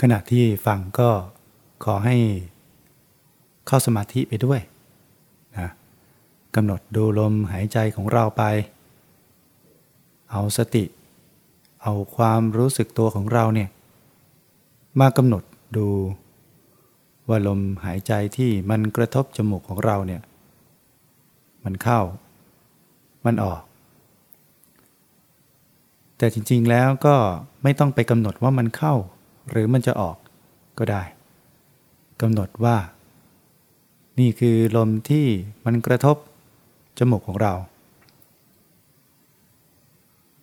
ขณะที่ฟังก็ขอให้เข้าสมาธิไปด้วยนะกำหนดดูลมหายใจของเราไป เอาสติ เอาความรู้สึกตัวของเราเนี่ยมากำหนดดูว่าลมหายใจที่มันกระทบจมูกของเราเนี่ยมันเข้า มันออก แต่จริงๆแล้วก็ไม่ต้องไปกำหนดว่ามันเข้า หรือมันจะออกก็ได้กำหนดว่า นี่คือลมที่มันกระทบจมูกของเรา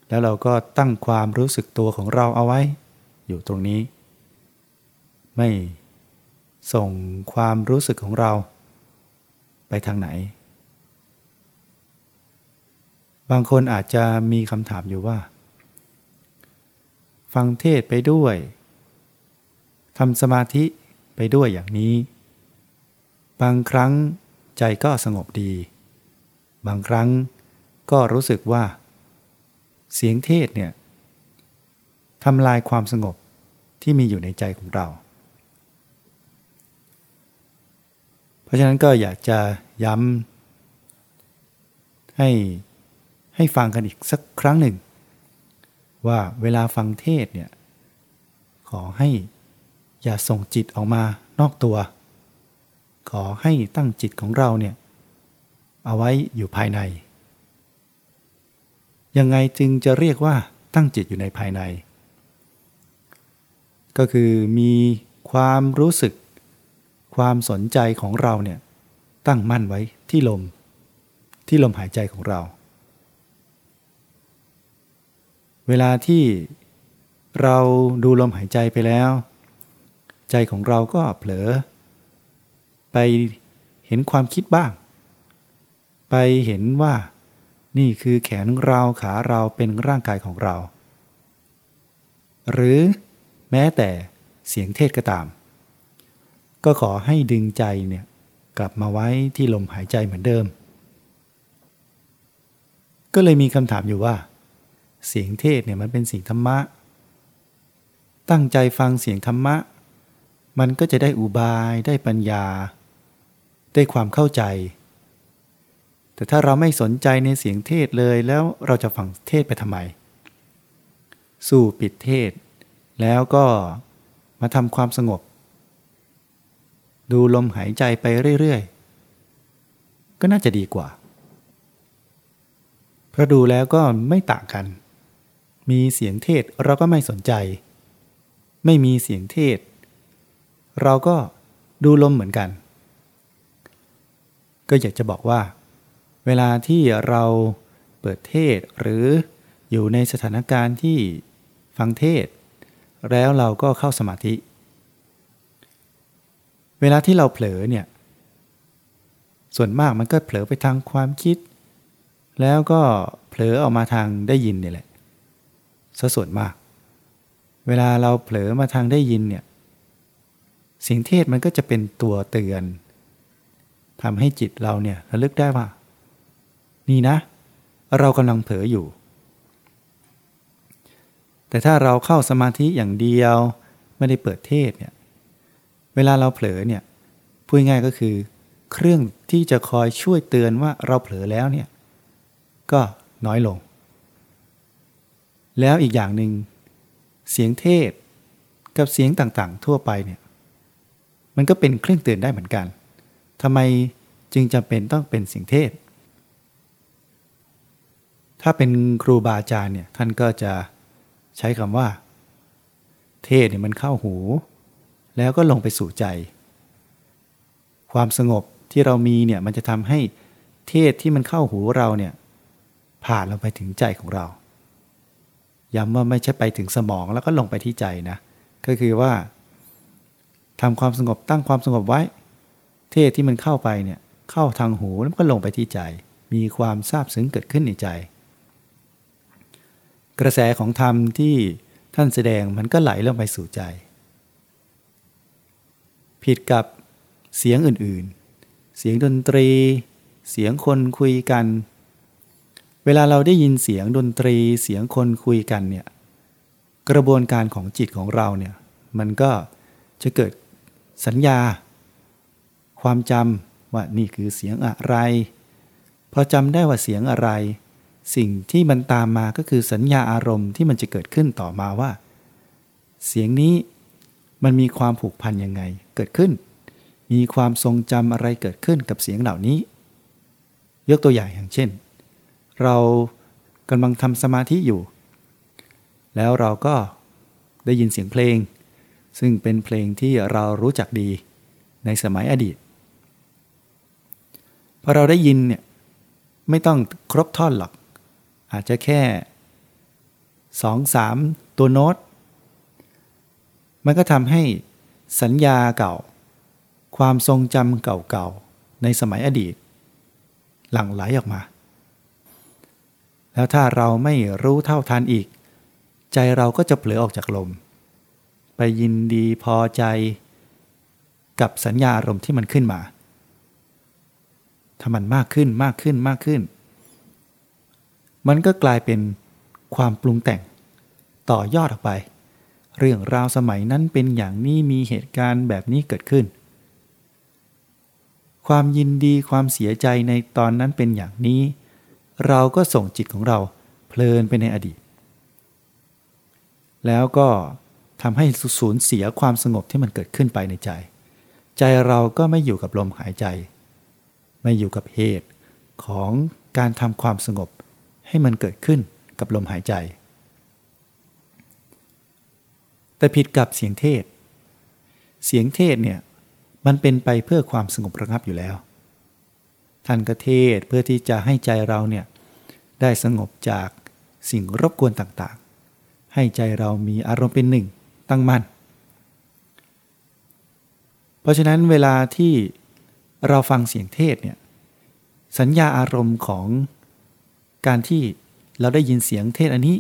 แล้วเราก็ตั้งความรู้สึกตัวของเราเอาไว้ อยู่ตรงนี้ ไม่ส่งความรู้สึกของเรา ไปทางไหน บางคนอาจจะมีคำถามอยู่ว่า ฟังเทศไปด้วย ทำสมาธิไปด้วยอย่างนี้ บางครั้งใจก็สงบดี บางครั้งก็รู้สึกว่า เสียงเทศเนี่ยทำลายความสงบที่มีอยู่ในใจของเรา เพราะฉะนั้นก็อยากจะย้ำให้ให้ฟังกันอีกสักครั้งหนึ่ง ว่าเวลาฟังเทศเนี่ยขอให้ อย่าส่งจิตออกมานอกตัว ขอให้ตั้งจิตของเราเนี่ยเอาไว้อยู่ภายใน ยังไงจึงจะเรียกว่าตั้งจิตอยู่ในภายใน ก็คือมีความรู้สึก ความสนใจของเราเนี่ยตั้งมั่นไว้ที่ลม ที่ลมหายใจของเรา เวลาที่เราดูลมหายใจไปแล้ว ใจของเราก็เผลอ ไปเห็นความคิดบ้าง ไปเห็นว่า นี่คือแขนเราขาเราเป็นร่างกายของเรา หรือแม้แต่เสียงเทศก็ตาม ก็ขอให้ดึงใจเนี่ยกลับมาไว้ที่ลมหายใจเหมือนเดิม ก็เลยมีคำถามอยู่ว่า เสียงเทศเนี่ยมันเป็นเสียงธรรมะ ตั้งใจฟังเสียงธรรมะ มันก็จะได้อุบายได้ปัญญา ได้ความเข้าใจ แต่ถ้าเราไม่สนใจในเสียงเทศเลยแล้วเราจะฟังเทศไปทำไม สู้ปิดเทศ แล้วก็มาทำความสงบ ดูลมหายใจไปเรื่อยๆ ก็น่าจะดีกว่า เพราะดูแล้วก็ไม่ต่างกัน มีเสียงเทศเราก็ไม่สนใจ ไม่มีเสียงเทศ เราก็ดูลมเหมือนกัน ก็อยากจะบอกว่า เวลาที่เราเปิดเทศหรืออยู่ในสถานการณ์ที่ฟังเทศ แล้วเราก็เข้าสมาธิ เวลาที่เราเผลอเนี่ย ส่วนมากมันก็เผลอไปทางความคิด แล้วก็เผลอออกมาทางได้ยินนี่แหละซะส่วนมาก เวลาเราเผลอมาทางได้ยินเนี่ย เสียงเทศมันก็จะเป็นตัวเตือนทำให้จิตเราเนี่ยระลึกได้ว่า นี่นะ เรากำลังเผลออยู่ แต่ถ้าเราเข้าสมาธิอย่างเดียวไม่ได้เปิดเทศเนี่ยเวลาเราเผลอเนี่ยพูดง่ายก็คือ เครื่องที่จะคอยช่วยเตือนว่าเราเผลอแล้วเนี่ยก็น้อยลง แล้วอีกอย่างหนึ่งเสียงเทศกับเสียงต่างๆ ทั่วไปเนี่ย มันก็เป็นเครื่องเตือนได้เหมือนกันทำไมจึงจำเป็นต้องเป็นสิ่งเทศ ถ้าเป็นครูบาอาจารย์เนี่ยท่านก็จะใช้คำว่า เทศเนี่ยมันเข้าหู แล้วก็ลงไปสู่ใจ ความสงบที่เรามีเนี่ยมันจะทำให้เทศที่มันเข้าหูเราเนี่ยผ่านลงไปถึงใจของเราย้ำว่าไม่ใช่ไปถึงสมองแล้วก็ลงไปที่ใจนะ ก็คือว่า ทำความสงบตั้งความสงบไว้ เทศที่มันเข้าไปเนี่ยเข้าทางหูแล้วก็ลงไปที่ใจ มีความซาบซึ้งเกิดขึ้นในใจ กระแสของธรรมที่ท่านแสดงมันก็ไหลลงไปสู่ใจ ผิดกับเสียงอื่นๆ เสียงดนตรี เสียงคนคุยกัน เวลาเราได้ยินเสียงดนตรีเสียงคนคุยกันเนี่ยกระบวนการของจิตของเราเนี่ยมันก็จะเกิด สัญญา ความจำว่านี่คือเสียงอะไร พอจำได้ว่าเสียงอะไร สิ่งที่มันตามมาก็คือสัญญาอารมณ์ที่มันจะเกิดขึ้นต่อมาว่า เสียงนี้มันมีความผูกพันยังไงเกิดขึ้น มีความทรงจำอะไรเกิดขึ้นกับเสียงเหล่านี้ ยกตัวอย่างอย่างเช่น เรากำลังทำสมาธิอยู่ แล้วเราก็ได้ยินเสียงเพลง ซึ่งเป็นเพลงที่เรารู้จักดีในสมัยอดีตพอเราได้ยินเนี่ยไม่ต้องครบท่อนหรอก อาจจะแค่สองสามตัวโน้ต มันก็ทำให้สัญญาเก่า ความทรงจำเก่าๆ ในสมัยอดีต หลั่งไหลออกมา แล้วถ้าเราไม่รู้เท่าทันอีก ใจเราก็จะเผลอออกจากลม ไปยินดีพอใจ กับสัญญาอารมณ์ที่มันขึ้นมา ถ้ามันมากขึ้นมากขึ้นมากขึ้น มันก็กลายเป็นความปรุงแต่งต่อยอดออกไป เรื่องราวสมัยนั้นเป็นอย่างนี้มีเหตุการณ์แบบนี้เกิดขึ้น ความยินดีความเสียใจในตอนนั้นเป็นอย่างนี้ เราก็ส่งจิตของเราเพลินไปในอดีต แล้วก็ ทำให้สูญเสียความสงบที่มันเกิดขึ้นไปในใจ ใจเราก็ไม่อยู่กับลมหายใจ ไม่อยู่กับเหตุของการทำความสงบให้มันเกิดขึ้นกับลมหายใจ แต่ผิดกับเสียงเทศ เสียงเทศเนี่ยมันเป็นไปเพื่อความสงบระงับอยู่แล้ว ท่านก็เทศเพื่อที่จะให้ใจเราเนี่ยได้สงบจากสิ่งรบกวนต่างๆ ให้ใจเรามีอารมณ์เป็นหนึ่ง ตั้งมั่น เพราะฉะนั้นเวลาที่เราฟังเสียงเทศเนี่ยสัญญาอารมณ์ของการที่เราได้ยินเสียงเทศอันนี้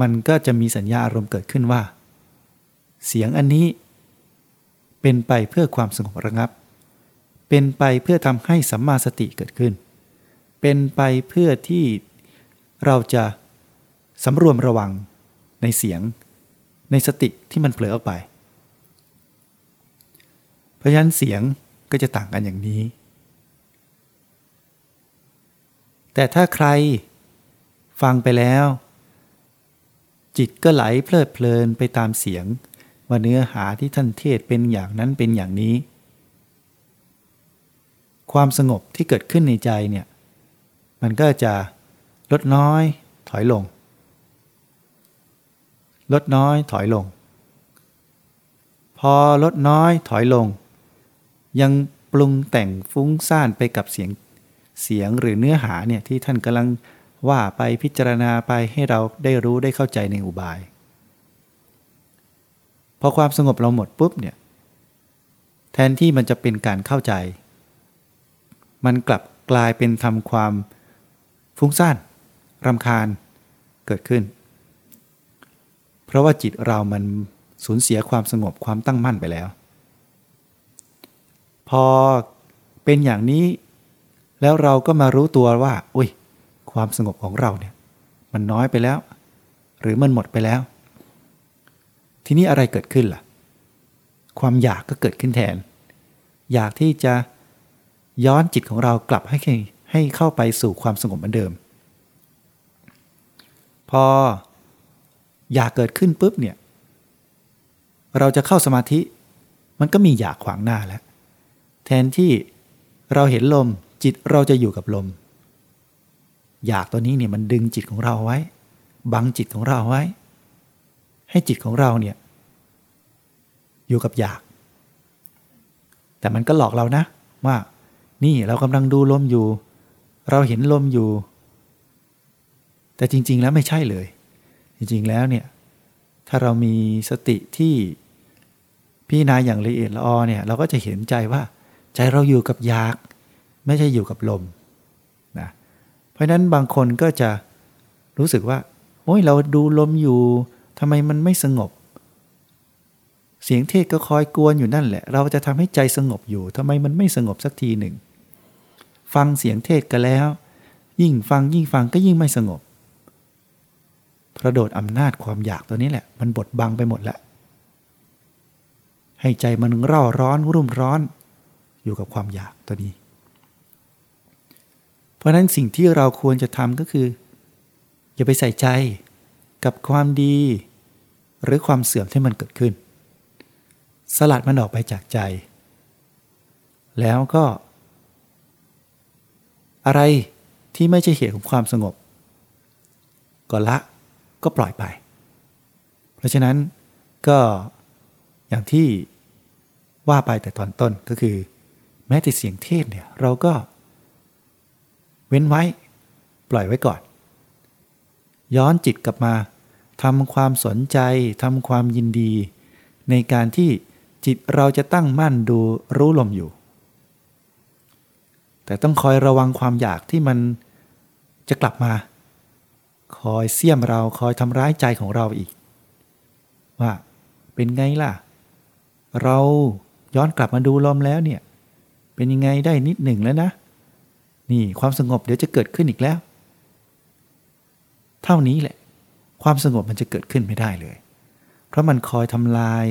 มันก็จะมีสัญญาอารมณ์เกิดขึ้นว่า เสียงอันนี้ เป็นไปเพื่อความสงบระงับ เป็นไปเพื่อทำให้สัมมาสติเกิดขึ้น เป็นไปเพื่อที่เราจะสำรวมระวังในเสียง ในสติที่มันเผลอออกไปราะฉะนั้นเสียงก็จะต่างกันอย่างนี้ แต่ถ้าใครฟังไปแล้ว จิตก็ไหลเพลิดเพลินไปตามเสียง ว่าเนื้อหาที่ท่านเทศเป็นอย่างนั้นเป็นอย่างนี้ ความสงบที่เกิดขึ้นในใจเนี่ยมันก็จะลดน้อยถอยลง ลดน้อยถอยลง พอลดน้อยถอยลง ยังปรุงแต่งฟุ้งซ่านไปกับเสียงเสียงหรือเนื้อหาเนี่ยที่ท่านกำลังว่าไปพิจารณาไปให้เราได้รู้ได้เข้าใจในอุบาย พอความสงบเราหมดปุ๊บเนี่ยแทนที่มันจะเป็นการเข้าใจ มันกลับกลายเป็นทำความฟุ้งซ่านรำคาญเกิดขึ้น ราะว่าจิตเรามันสูญเสียความสงบความตั้งมั่นไปแล้ว พอเป็นอย่างนี้แล้วเราก็มารู้ตัวว่า อุ้ย ความสงบของเราเนี่ย มันน้อยไปแล้ว หรือมันหมดไปแล้ว ทีนี้อะไรเกิดขึ้นล่ะ ความอยากก็เกิดขึ้นแทน อยากที่จะย้อนจิตของเรากลับให้ให้เข้าไปสู่ความสงบเหมือนเดิม พอ อยากเกิดขึ้นปุ๊บเนี่ย เราจะเข้าสมาธิ มันก็มีอยากขวางหน้าแล้ว แทนที่เราเห็นลมจิตเราจะอยู่กับลม อยากตัวนี้เนี่ยมันดึงจิตของเราไว้ บังจิตของเราไว้ ให้จิตของเราเนี่ย อยู่กับอยาก แต่มันก็หลอกเรานะ ว่า นี่เรากำลังดูลมอยู่ เราเห็นลมอยู่ แต่จริง ๆ แล้วไม่ใช่เลย จริงๆแล้วเนี่ยถ้าเรามีสติที่พี่นาอย่างละเอียดละออเนี่ยเราก็จะเห็นใจว่า ใจเราอยู่กับอยาก ไม่ใช่อยู่กับลมนะเพราะนั้นบางคนก็จะรู้สึกว่าโอ้ยเราดูลมอยู่ทำไมมันไม่สงบ เสียงเทศก็คอยกวนอยู่นั่นแหละ เราจะทำให้ใจสงบอยู่ทำไมมันไม่สงบสักทีหนึ่ง ฟังเสียงเทศกันแล้ว ยิ่งฟังยิ่งฟังก็ยิ่งไม่สงบ ระโดดอำนาจความอยากตัวนี้แหละ มันบดบังไปหมดแล้วให้ใจมันเร่าร้อนรุ่มร้อนอยู่กับความอยากตัวนี้ เพราะนั้นสิ่งที่เราควรจะทำก็คือ อย่าไปใส่ใจกับความดี หรือความเสื่อมที่มันเกิดขึ้น สลัดมันออกไปจากใจ แล้วก็ อะไรที่ไม่ใช่เหตุของความสงบ ก็ละ ก็ปล่อยไป เพราะฉะนั้นก็อย่างที่ว่าไปแต่ตอนต้นก็คือ แม้แต่เสียงเทศเนี่ยเราก็ เว้นไว้ ปล่อยไว้ก่อน ย้อนจิตกลับมาทำความสนใจทำความยินดี ในการที่จิตเราจะตั้งมั่นดูรู้ลมอยู่ แต่ต้องคอยระวังความอยากที่มันจะกลับมา คอยเสี่ยมเราคอยทำร้ายใจของเราอีก ว่าเป็นไงล่ะ เราย้อนกลับมาดูลมแล้วเนี่ย เป็นยังไงได้นิดหนึ่งแล้วนะ นี่ความสงบเดี๋ยวจะเกิดขึ้นอีกแล้ว เท่านี้แหละ ความสงบมันจะเกิดขึ้นไม่ได้เลย เพราะมันคอยทำลาย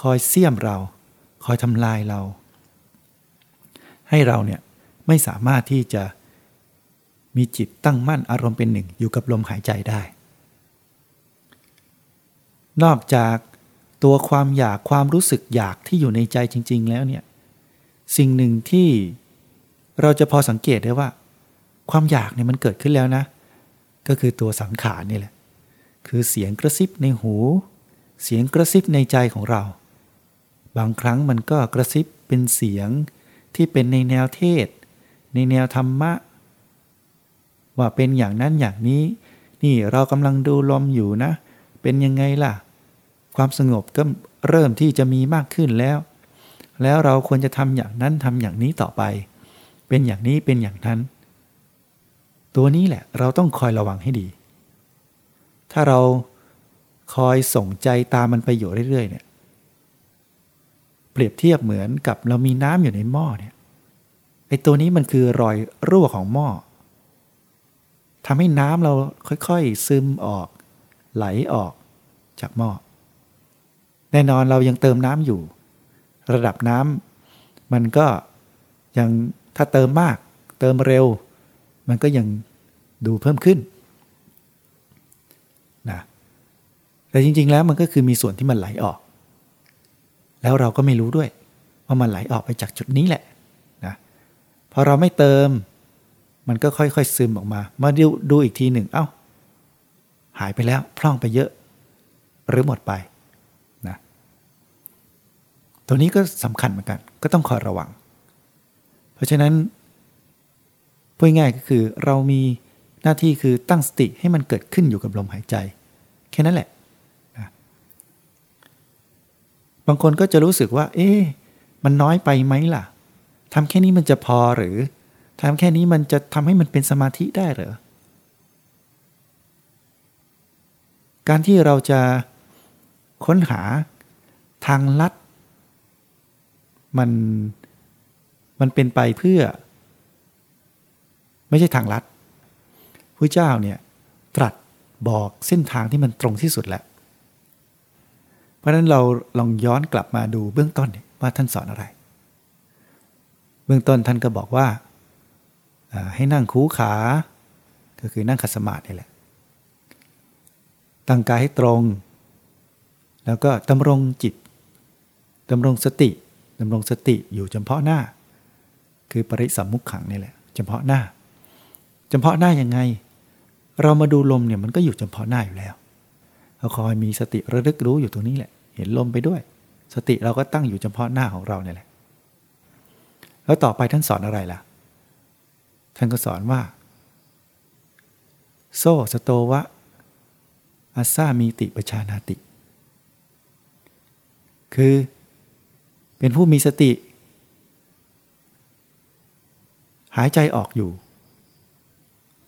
คอยเสี่ยมเรา คอยทำลายเรา ให้เราเนี่ยไม่สามารถที่จะ มีจิตตั้งมั่นอารมณ์เป็นหนึ่งอยู่กับลมหายใจได้ นอกจากตัวความอยากความรู้สึกอยากที่อยู่ในใจจริง ๆ แล้วเนี่ยสิ่งหนึ่งที่เราจะพอสังเกตได้ว่า ความอยากเนี่ยมันเกิดขึ้นแล้วนะ ก็คือตัวสังขารนี่แหละ คือเสียงกระซิบในหู เสียงกระซิบในใจของเรา บางครั้งมันก็กระซิบเป็นเสียงที่เป็นในแนวเทศ ในแนวธรรมะ ว่าเป็นอย่างนั้นอย่างนี้ นี่เรากำลังดูลมอยู่นะ เป็นยังไงล่ะ ความสงบก็เริ่มที่จะมีมากขึ้นแล้ว แล้วเราควรจะทำอย่างนั้นทำอย่างนี้ต่อไป เป็นอย่างนี้เป็นอย่างนั้น ตัวนี้แหละเราต้องคอยระวังให้ดี ถ้าเราคอยส่งใจตามมันไปอยู่เรื่อยๆเนี่ยเปรียบเทียบเหมือนกับเรามีน้ำอยู่ในหม้อเนี่ยไอ้ตัวนี้มันคือรอยรั่วของหม้อ ทำให้น้ำเราค่อยๆ ซึมออก ไหลออกจากหม้อแน่นอนเรายังเติมน้ำอยู่ ระดับน้ำมันก็ยังถ้าเติมมาก เติมเร็ว มันก็ยังดูเพิ่มขึ้นนะแต่จริงๆแล้วมันก็คือมีส่วนที่มันไหลออก แล้วเราก็ไม่รู้ด้วย ว่ามันไหลออกไปจากจุดนี้แหละนะพอเราไม่เติม มันก็ค่อยๆซึมออกมา มาดูดูอีกทีหนึ่งเอา้า หายไปแล้วพร่องไปเยอะ หรือหมดไปนะตัวนี้ก็สำคัญเหมือนกัน ก็ต้องคอยระวัง เพราะฉะนั้นพูดง่ายก็คือเรามีหน้าที่คือตั้งสติให้มันเกิดขึ้นอยู่กับลมหายใจ แค่นั้นแหละนะบางคนก็จะรู้สึกว่า เอ๊ะมันน้อยไปไหมล่ะทำแค่นี้มันจะพอหรือ ทำแค่นี้มันจะทำให้มันเป็นสมาธิได้เหรอ การที่เราจะค้นหาทางลัด มันมันเป็นไปเพื่อ ไม่ใช่ทางลัดพระเจ้าเนี่ยตรัสบอกเส้นทางที่มันตรงที่สุดแหละเพราะนั้นเราลองย้อนกลับมาดูเบื้องต้นว่าท่านสอนอะไร เบื้องต้นท่านก็บอกว่า ให้นั่งคูขา ก็คือนั่งขัดสมาธินี่แหละ ตั้งกายให้ตรง แล้วก็ดำรงจิตดำรงสติดำรงสติอยู่เฉพาะหน้า คือปริสัมมุขขังนี่แหละเฉพาะหน้าเฉพาะหน้ายังไง เรามาดูลมเนี่ยมันก็อยู่เฉพาะหน้าอยู่แล้วเราคอยมีสติระลึกรู้อยู่ตรงนี้แหละ เห็นลมไปด้วย สติเราก็ตั้งอยู่เฉพาะหน้าของเราเนี่ยแหละ แล้วต่อไปท่านสอนอะไรล่ะ ท่านก็สอนว่า โซสโตวะอาซามีติปชานาติ คือเป็นผู้มีสติ หายใจออกอยู่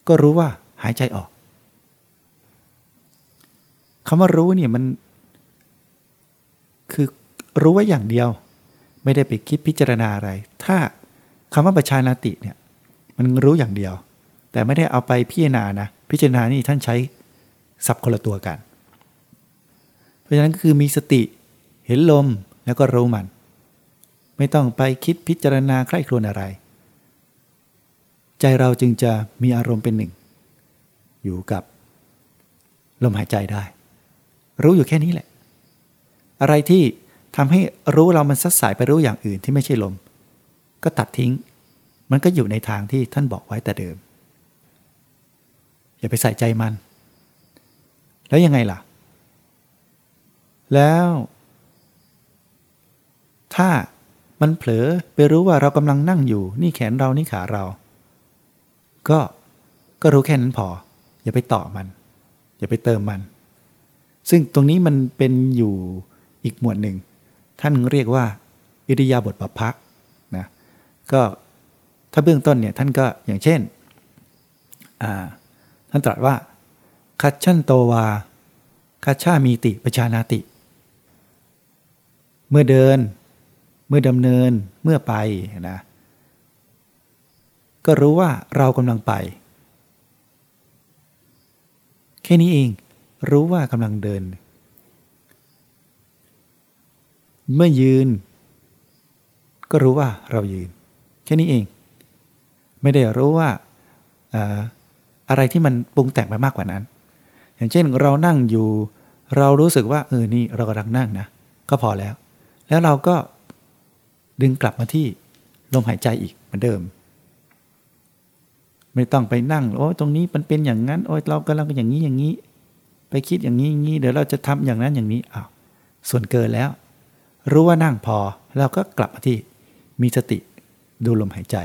ก็รู้ว่าหายใจออกคำว่ารู้เนี่ยมัน คือรู้ไว้อย่างเดียว ไม่ได้ไปคิดพิจารณาอะไร ถ้าคำว่าปชานาติเนี่ย มันรู้อย่างเดียว แต่ไม่ได้เอาไปพิจารณานะพิจารณานี่ท่านใช้สับคนละตัวกัน เพราะฉะนั้นก็คือมีสติเห็นลมแล้วก็รู้มัน ไม่ต้องไปคิดพิจารณาใคร่ครวญอะไร ใจเราจึงจะมีอารมณ์เป็นหนึ่ง อยู่กับลมหายใจได้ รู้อยู่แค่นี้แหละ อะไรที่ทำให้รู้เรามันสัดสายไปรู้อย่างอื่นที่ไม่ใช่ลม ก็ตัดทิ้ง มันก็อยู่ในทางที่ท่านบอกไว้แต่เดิม อย่าไปใส่ใจมัน แล้วยังไงล่ะ แล้ว ถ้ามันเผลอไปรู้ว่าเรากำลังนั่งอยู่ นี่แขนเรานี่ขาเรา ก็ก็รู้แค่นั้นพอ อย่าไปต่อมัน อย่าไปเติมมัน ซึ่งตรงนี้มันเป็นอยู่อีกหมวดหนึ่ง ท่านเรียกว่า อิริยาบถปพักนะก็ ถ้าเบื้องต้นเนี่ยท่านก็อย่างเช่นท่านตรัสว่าคัจชันโตวาคัจฉามีติปชานาติ เมื่อเดิน เมื่อดำเนินเมื่อไปนะก็รู้ว่าเรากำลังไป แค่นี้เอง รู้ว่ากำลังเดิน เมื่อยืน ก็รู้ว่าเรายืน แค่นี้เอง ไม่ได้รู้ว่าอะไรที่มันปรุงแต่งไปมากกว่านั้น อย่างเช่นเรานั่งอยู่ เรารู้สึกว่าเออนี่เรากำลังนั่งนะก็พอแล้ว แล้วเราก็ดึงกลับมาที่ลมหายใจอีกเหมือนเดิม ไม่ต้องไปนั่งโอ้ตรงนี้มันเป็นอย่างนั้นโอ้ยเรากำลังอย่างนี้อย่างนี้ ไปคิดอย่างนี้อย่างนี้เดี๋ยวเราจะทำอย่างนั้นอย่างนี้อ้าวส่วนเกินแล้ว รู้ว่านั่งพอเราก็กลับมาที่มีสติดูลมหายใจ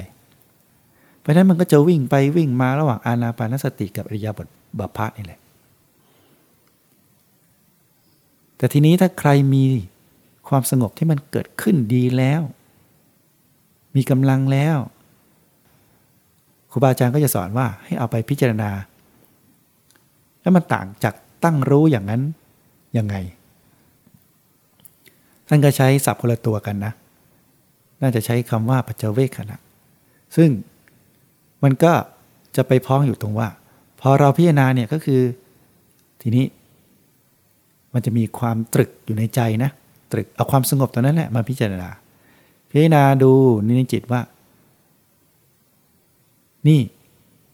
เพราะนั้นมันก็จะวิ่งไปวิ่งมาระหว่างอานาปานสติกับอริยบทบัพพะนี่แหละ แต่ทีนี้ถ้าใครมีความสงบที่มันเกิดขึ้นดีแล้ว มีกำลังแล้วครูบาอาจารย์ก็จะสอนว่าให้เอาไปพิจารณา แล้วมันต่างจากตั้งรู้อย่างนั้นยังไง ท่านก็ใช้ศัพท์คนละตัวกันนะ น่าจะใช้คำว่าปัจเจเวกขณะซึ่ง มันก็จะไปพ้องอยู่ตรงว่า พอเราพิจารณาเนี่ยก็คือ ทีนี้ มันจะมีความตรึกอยู่ในใจนะ ตรึกเอาความสงบตรงนั้นแหละมาพิจารณา พิจารณาดูในจิตว่า นี่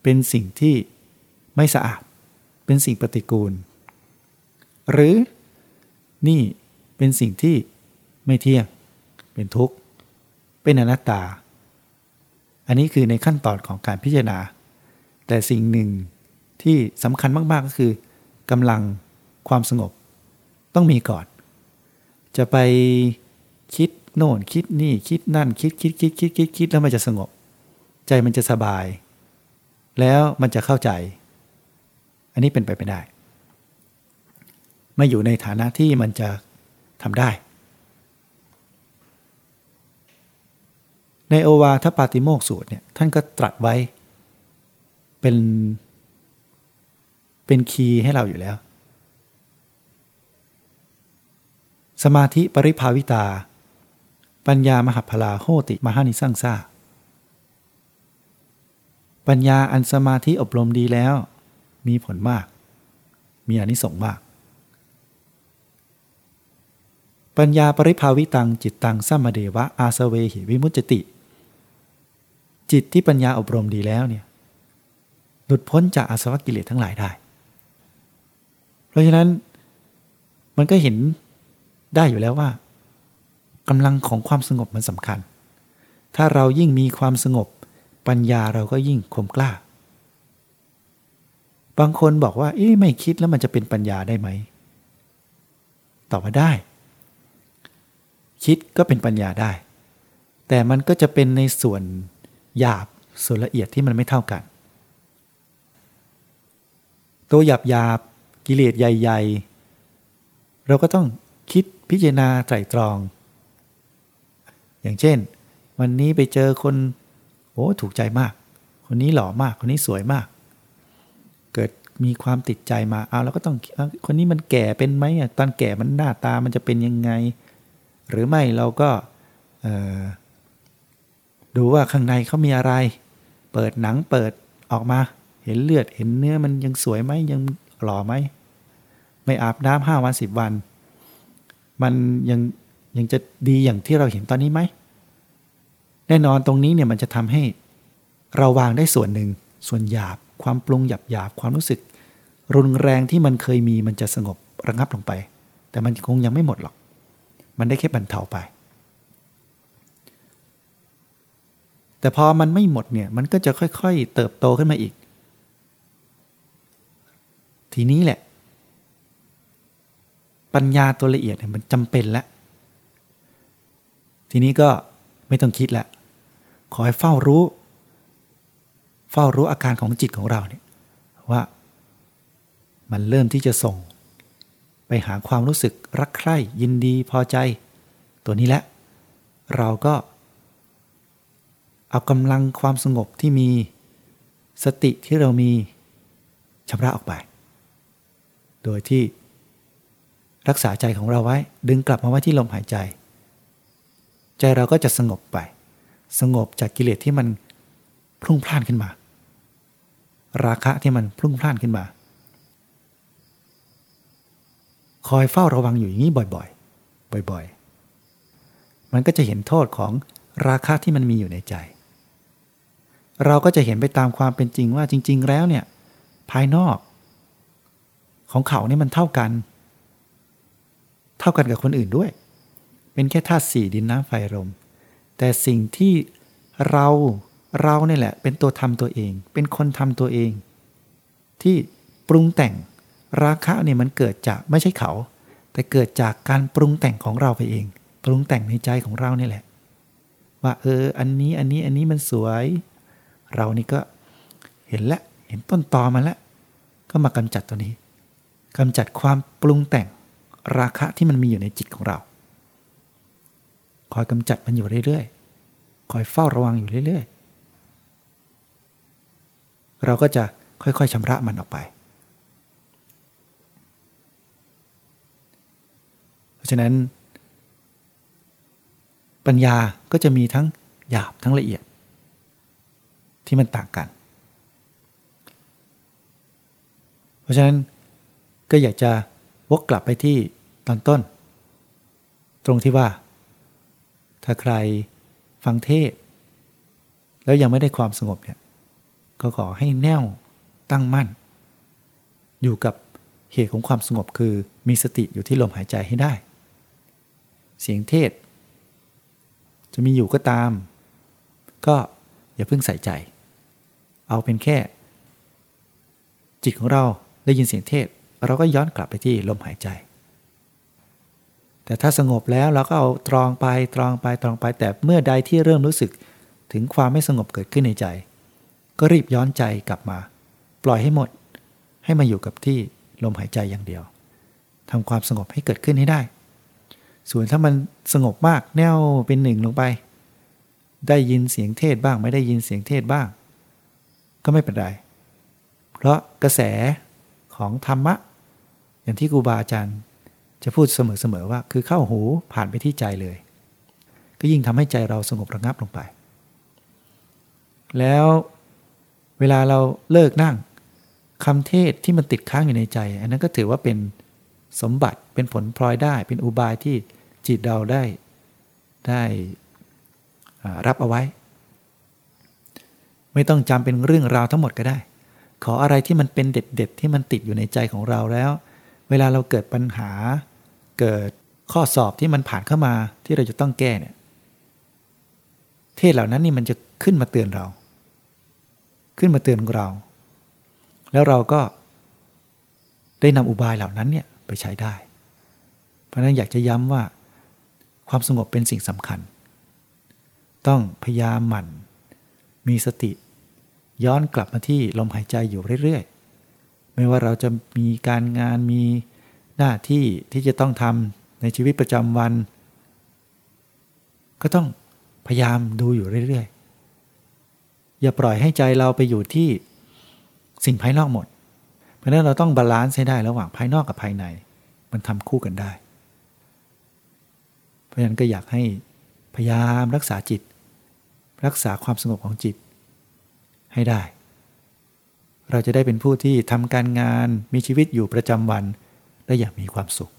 เป็นสิ่งที่ไม่สะอาด เป็นสิ่งปฏิกูล หรือนี่เป็นสิ่งที่ไม่เที่ยง เป็นทุกข์ เป็นอนัตตา อันนี้คือในขั้นตอนของการพิจารณา แต่สิ่งหนึ่งที่สำคัญมาก ๆ ก็คือกำลังความสงบ ต้องมีก่อน จะไปคิดโน่นคิดนี่คิดนั่นคิดคิดคิดคิดคิดคิดแล้วมันจะสงบ ใจมันจะสบาย แล้วมันจะเข้าใจ อันนี้เป็นไปไม่ได้ไม่อยู่ในฐานะที่มันจะทำได้ ในโอวาทปาติโมกสูตรเนี่ยท่านก็ตรัสไว้เป็นเป็นคีย์ให้เราอยู่แล้ว สมาธิปริภาวิตา ปัญญามหาพลาโหติมหานิสร้างซาปัญญาอันสมาธิอบรมดีแล้ว มีผลมาก มีอนิสงส์มาก ปัญญาปริภาวิตังจิตตังสัมมเดวะอาสเวหิวิมุจติ จิตที่ปัญญาอบรมดีแล้วเนี่ยหลุดพ้นจากอาสวะกิเลสทั้งหลายได้ เพราะฉะนั้นมันก็เห็นได้อยู่แล้วว่ากำลังของความสงบมันสำคัญ ถ้าเรายิ่งมีความสงบ ปัญญาเราก็ยิ่งคมกล้า บางคนบอกว่า เอ๊ะไม่คิดแล้วมันจะเป็นปัญญาได้ไหมตอบว่าได้ คิดก็เป็นปัญญาได้ แต่มันก็จะเป็นในส่วน หยาบส่วนละเอียดที่มันไม่เท่ากัน ตัวหยาบหยาบกิเลสใหญ่ ๆ เราก็ต้องคิดพิจารณาไตรตรอง อย่างเช่น วันนี้ไปเจอคนโอ้ถูกใจมาก คนนี้หล่อมาก คนนี้สวยมาก เกิดมีความติดใจมาเอาเราก็ต้องคนนี้มันแก่เป็นไหมตอนแก่มันหน้าตามันจะเป็นยังไง หรือไม่เราก็ ดูว่าข้างในเขามีอะไร เปิดหนังเปิดออกมา เห็นเลือดเห็นเนื้อมันยังสวยไหมยังหล่อไหมไม่อาบน้ำห้าวันสิบวัน มันยังยังจะดีอย่างที่เราเห็นตอนนี้ไหมแน่นอนตรงนี้เนี่ยมันจะทำให้เราวางได้ส่วนหนึ่งส่วนหยาบความปรุงหยาบหยาบความรู้สึก รุนแรงที่มันเคยมีมันจะสงบระงับลงไป แต่มันคงยังไม่หมดหรอก มันได้แค่บรรเทาไป แต่พอมันไม่หมดเนี่ยมันก็จะค่อยๆ เติบโตขึ้นมาอีก ทีนี้แหละ ปัญญาตัวละเอียดเนี่ยมันจำเป็นแล้วทีนี้ก็ไม่ต้องคิดแล้วขอให้เฝ้ารู้ เฝ้ารู้อาการของจิตของเราเนี่ยว่ามันเริ่มที่จะส่ง ไปหาความรู้สึกรักใคร่ยินดีพอใจ ตัวนี้แหละ เราก็ เอากำลังความสงบที่มีสติที่เรามีชำระออกไป โดยที่รักษาใจของเราไว้ ดึงกลับมาไว้ที่ลมหายใจ ใจเราก็จะสงบไป สงบจากกิเลสที่มันพรุ่งพล่านขึ้นมา ราคะที่มันพรุ่งพล่านขึ้นมา คอยเฝ้าระวังอยู่อย่างนี้บ่อยๆ บ่อยๆ มันก็จะเห็นโทษของราคะที่มันมีอยู่ในใจ เราก็จะเห็นไปตามความเป็นจริงว่าจริง ๆ แล้วเนี่ยภายนอก ของเขานี่มันเท่ากัน เท่ากันกับคนอื่นด้วย เป็นแค่ธาตุสี่ดินน้ำไฟลมแต่สิ่งที่เราเราเนี่ยแหละ เป็นตัวทำตัวเอง เป็นคนทำตัวเอง ที่ปรุงแต่งราคะเนี่ยมันเกิดจากไม่ใช่เขา แต่เกิดจากการปรุงแต่งของเราไปเอง ปรุงแต่งในใจของเราเนี่แหละ ว่าเออ อันนี้อันนี้อันนี้มันสวย เรานี่ก็เห็นแล้วเห็นต้นตอมาแล้วก็มากำจัดตัวนี้กำจัดความปรุงแต่งราคะที่มันมีอยู่ในจิตของเรา คอยกำจัดมันอยู่เรื่อยๆ คอยเฝ้าระวังอยู่เรื่อยๆ เราก็จะค่อยๆชำระมันออกไป เพราะฉะนั้น ปัญญาก็จะมีทั้งหยาบทั้งละเอียด ที่มันต่างกัน เพราะฉะนั้นก็อยากจะวกกลับไปที่ตอนต้น ตรงที่ว่า ถ้าใครฟังเทศ แล้วยังไม่ได้ความสงบเนี่ยก็ขอให้แน่วตั้งมั่น อยู่กับเหตุของความสงบคือมีสติอยู่ที่ลมหายใจให้ได้ เสียงเทศ จะมีอยู่ก็ตาม ก็อย่าเพิ่งใส่ใจ เอาเป็นแค่ จิตของเราได้ยินเสียงเทศ เราก็ย้อนกลับไปที่ลมหายใจ แต่ถ้าสงบแล้วเราก็เอาตรองไปตรองไปตรองไปแต่เมื่อใดที่เริ่มรู้สึกถึงความไม่สงบเกิดขึ้นในใจ ก็รีบย้อนใจกลับมา ปล่อยให้หมด ให้มาอยู่กับที่ลมหายใจอย่างเดียวทำความสงบให้เกิดขึ้นให้ได้ ส่วนถ้ามันสงบมากแน่วเป็นหนึ่งลงไป ได้ยินเสียงเทศบ้าง ไม่ได้ยินเสียงเทศบ้าง ก็ไม่เป็นไร เพราะกระแสของธรรมะ อย่างที่ครูบาอาจารย์ จะพูดเสมอๆว่า คือเข้าหูผ่านไปที่ใจเลย ก็ยิ่งทำให้ใจเราสงบระงับลงไป แล้วเวลาเราเลิกนั่งคำเทศที่มันติดค้างอยู่ในใจ อันนั้นก็ถือว่าเป็นสมบัติเป็นผลพลอยได้ เป็นอุบายที่จิตเราได้ได้รับเอาไว้ ไม่ต้องจำเป็นเรื่องราวทั้งหมดก็ได้ ขออะไรที่มันเป็นเด็ดๆ ที่มันติดอยู่ในใจของเราแล้ว เวลาเราเกิดปัญหา เกิดข้อสอบที่มันผ่านเข้ามาที่เราจะต้องแก้เนี่ย เทศเหล่านั้นนี่มันจะขึ้นมาเตือนเรา ขึ้นมาเตือนเรา แล้วเราก็ได้นำอุบายเหล่านั้นเนี่ยไปใช้ได้ เพราะนั้นอยากจะย้ำว่า ความสงบเป็นสิ่งสำคัญ ต้องพยายามหมั่น มีสติ ย้อนกลับมาที่ลมหายใจอยู่เรื่อยๆ ไม่ว่าเราจะมีการงานมีหน้าที่ที่จะต้องทำในชีวิตประจำวัน ก็ต้องพยายามดูอยู่เรื่อยๆ อย่าปล่อยให้ใจเราไปอยู่ที่สิ่งภายนอกหมด เพราะนั้นเราต้อง balance ให้ได้ระหว่างภายนอกกับภายใน มันทำคู่กันได้ เพราะฉะนั้นก็อยากให้พยายามรักษาจิต รักษาความสงบของจิต ให้ได้ เราจะได้เป็นผู้ที่ทำการงานมีชีวิตอยู่ประจำวัน และอย่างมีความสุข